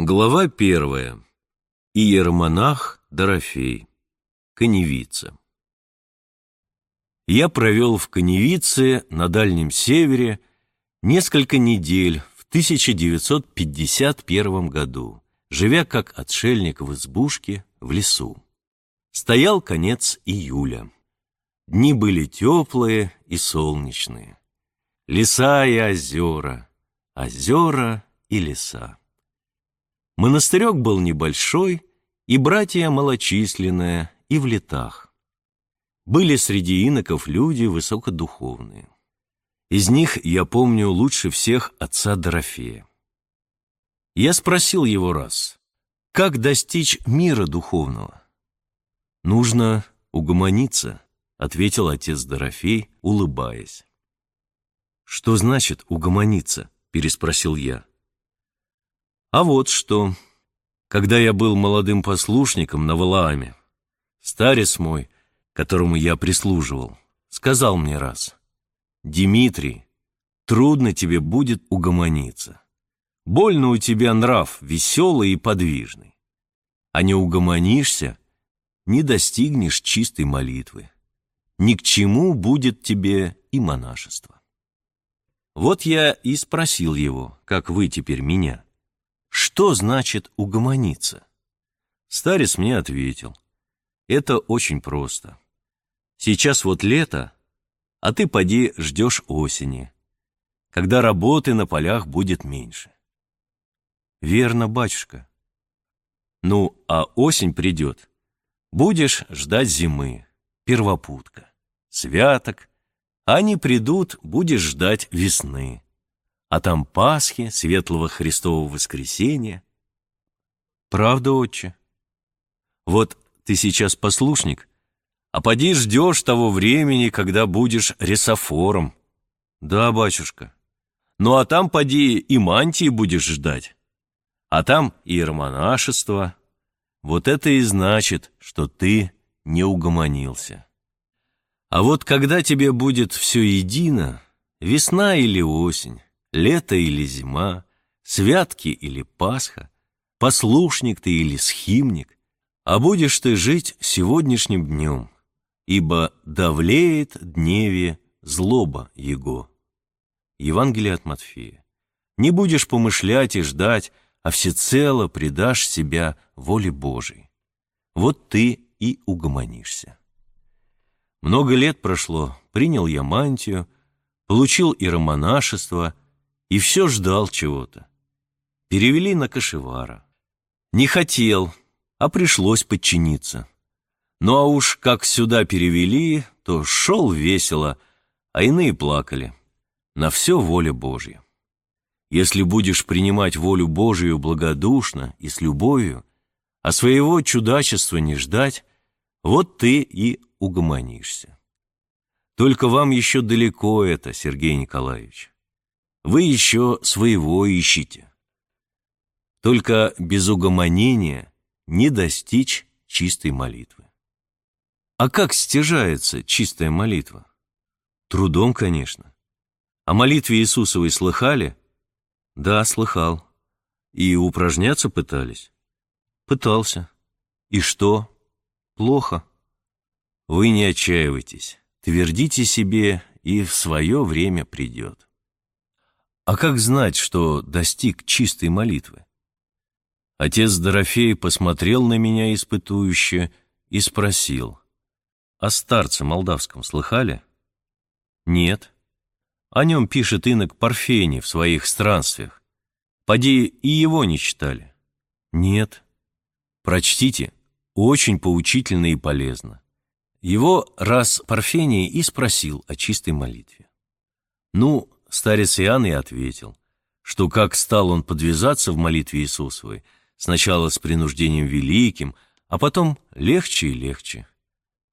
Глава первая. Иеромонах Дорофей. Коневица. Я провел в Коневице на Дальнем Севере несколько недель в 1951 году, живя как отшельник в избушке в лесу. Стоял конец июля. Дни были теплые и солнечные. Леса и озера, озера и леса. Монастырек был небольшой, и братья малочисленные, и в летах. Были среди иноков люди высокодуховные. Из них я помню лучше всех отца Дорофея. Я спросил его раз, как достичь мира духовного? Нужно угомониться, ответил отец Дорофей, улыбаясь. Что значит угомониться? переспросил я. А вот что. Когда я был молодым послушником на Валааме, старец мой, которому я прислуживал, сказал мне раз, «Димитрий, трудно тебе будет угомониться. Больно у тебя нрав веселый и подвижный. А не угомонишься, не достигнешь чистой молитвы. Ни к чему будет тебе и монашество». Вот я и спросил его, как вы теперь меня. Что значит угомониться? Старец мне ответил. Это очень просто. Сейчас вот лето, а ты поди ждешь осени, когда работы на полях будет меньше. Верно, батюшка. Ну, а осень придет. Будешь ждать зимы, первопутка, святок. Они придут, будешь ждать весны а там Пасхи, Светлого Христового Воскресения. Правда, отче? Вот ты сейчас послушник, а поди ждешь того времени, когда будешь ресофором. Да, батюшка. Ну а там поди и мантии будешь ждать. А там и иеромонашество. Вот это и значит, что ты не угомонился. А вот когда тебе будет все едино, весна или осень, лето или зима, святки или Пасха, послушник ты или схимник, а будешь ты жить сегодняшним днем, ибо давлеет дневе злоба его. Евангелие от Матфея. Не будешь помышлять и ждать, а всецело предашь себя воле Божией. Вот ты и угомонишься. Много лет прошло, принял я мантию, получил иеромонашество — и все ждал чего-то. Перевели на Кашевара. Не хотел, а пришлось подчиниться. Ну а уж как сюда перевели, то шел весело, а иные плакали. На все воля Божья. Если будешь принимать волю Божию благодушно и с любовью, а своего чудачества не ждать, вот ты и угомонишься. Только вам еще далеко это, Сергей Николаевич вы еще своего ищете. Только без угомонения не достичь чистой молитвы. А как стяжается чистая молитва? Трудом, конечно. О молитве Иисусовой слыхали? Да, слыхал. И упражняться пытались? Пытался. И что? Плохо. Вы не отчаивайтесь. Твердите себе, и в свое время придет. А как знать, что достиг чистой молитвы? Отец Дорофей посмотрел на меня испытующе и спросил, «О старце молдавском слыхали?» «Нет». О нем пишет инок Парфений в своих странствиях. Поди и его не читали. «Нет». Прочтите, очень поучительно и полезно. Его раз Парфений и спросил о чистой молитве. Ну, Старец Иоанн и ответил, что как стал он подвязаться в молитве Иисусовой, сначала с принуждением великим, а потом легче и легче.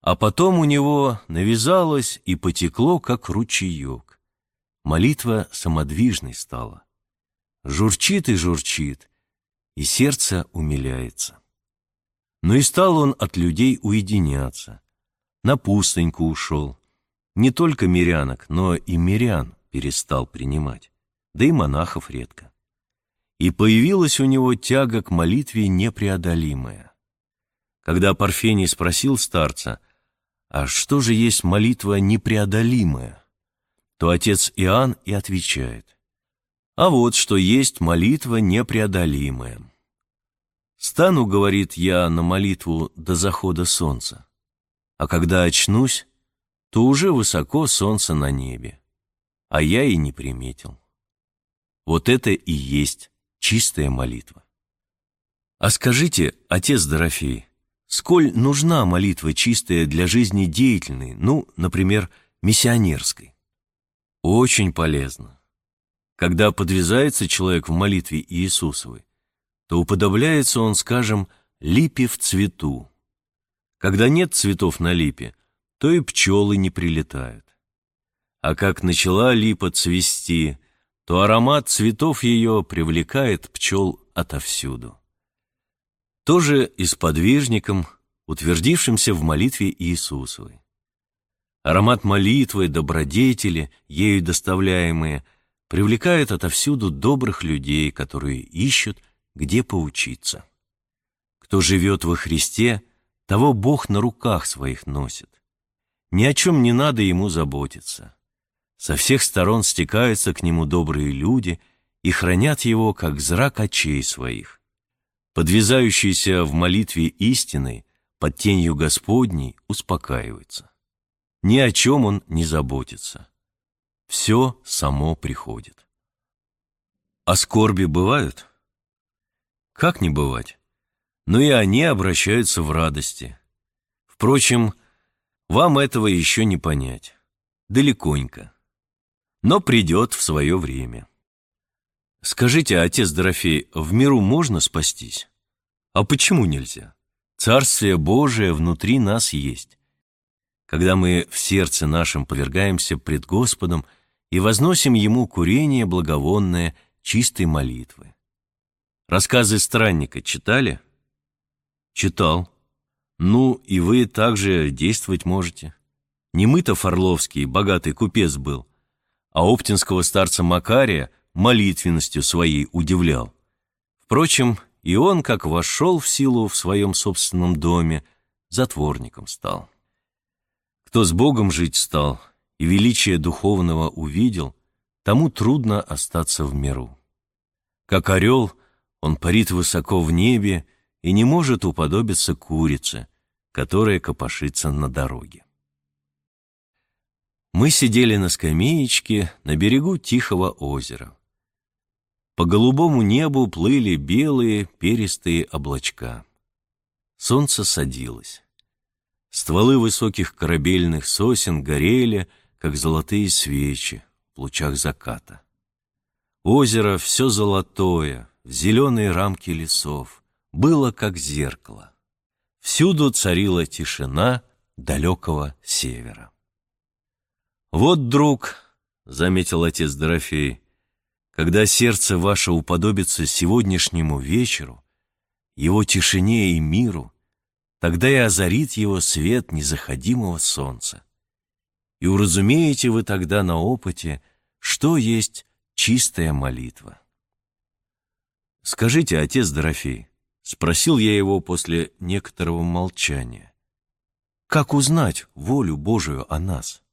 А потом у него навязалось и потекло, как ручеек. Молитва самодвижной стала. Журчит и журчит, и сердце умиляется. Но и стал он от людей уединяться. На пустыньку ушел. Не только мирянок, но и мирян перестал принимать, да и монахов редко. и появилась у него тяга к молитве непреодолимая. Когда Парфений спросил старца, «А что же есть молитва непреодолимая?» то отец Иоанн и отвечает, «А вот что есть молитва непреодолимая». «Стану, — говорит я, — на молитву до захода солнца, а когда очнусь, то уже высоко солнце на небе, а я и не приметил». Вот это и есть чистая молитва. А скажите, отец Дорофей, сколь нужна молитва чистая для жизни деятельной, ну, например, миссионерской? Очень полезно. Когда подвязается человек в молитве Иисусовой, то уподобляется он, скажем, липе в цвету. Когда нет цветов на липе, то и пчелы не прилетают. А как начала липа цвести, то аромат цветов ее привлекает пчел отовсюду. Тоже и с подвижником, утвердившимся в молитве Иисусовой. Аромат молитвы, добродетели, ею доставляемые, привлекает отовсюду добрых людей, которые ищут, где поучиться. Кто живет во Христе, того Бог на руках своих носит. Ни о чем не надо ему заботиться. Со всех сторон стекаются к нему добрые люди и хранят его, как зрак очей своих. Подвязающийся в молитве истины под тенью Господней успокаивается. Ни о чем он не заботится. Все само приходит. А скорби бывают? Как не бывать? Но и они обращаются в радости. Впрочем, вам этого еще не понять. Далеконько но придет в свое время. Скажите, отец Дорофей, в миру можно спастись? А почему нельзя? Царствие Божие внутри нас есть. Когда мы в сердце нашем повергаемся пред Господом и возносим Ему курение благовонное чистой молитвы. Рассказы странника читали? Читал. Ну, и вы также действовать можете. Не мы-то Форловский, богатый купец был, а оптинского старца Макария молитвенностью своей удивлял. Впрочем, и он, как вошел в силу в своем собственном доме, затворником стал. Кто с Богом жить стал и величие духовного увидел, тому трудно остаться в миру. Как орел, он парит высоко в небе и не может уподобиться курице, которая копошится на дороге. Мы сидели на скамеечке на берегу Тихого озера. По голубому небу плыли белые перистые облачка. Солнце садилось. Стволы высоких корабельных сосен горели, как золотые свечи в лучах заката. Озеро все золотое, в зеленые рамки лесов, было как зеркало. Всюду царила тишина далекого севера. «Вот, друг», — заметил отец Дорофей, «когда сердце ваше уподобится сегодняшнему вечеру, его тишине и миру, тогда и озарит его свет незаходимого солнца. И уразумеете вы тогда на опыте, что есть чистая молитва». «Скажите, отец Дорофей», — спросил я его после некоторого молчания, «как узнать волю Божию о нас?»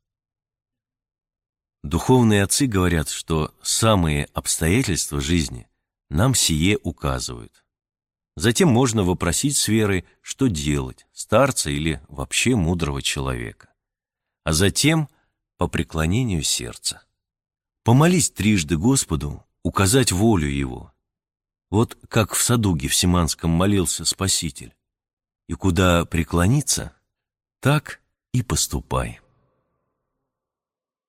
Духовные отцы говорят, что самые обстоятельства жизни нам сие указывают. Затем можно вопросить с верой, что делать, старца или вообще мудрого человека. А затем по преклонению сердца. Помолись трижды Господу, указать волю Его. Вот как в саду Гефсиманском молился Спаситель. И куда преклониться, так и поступай.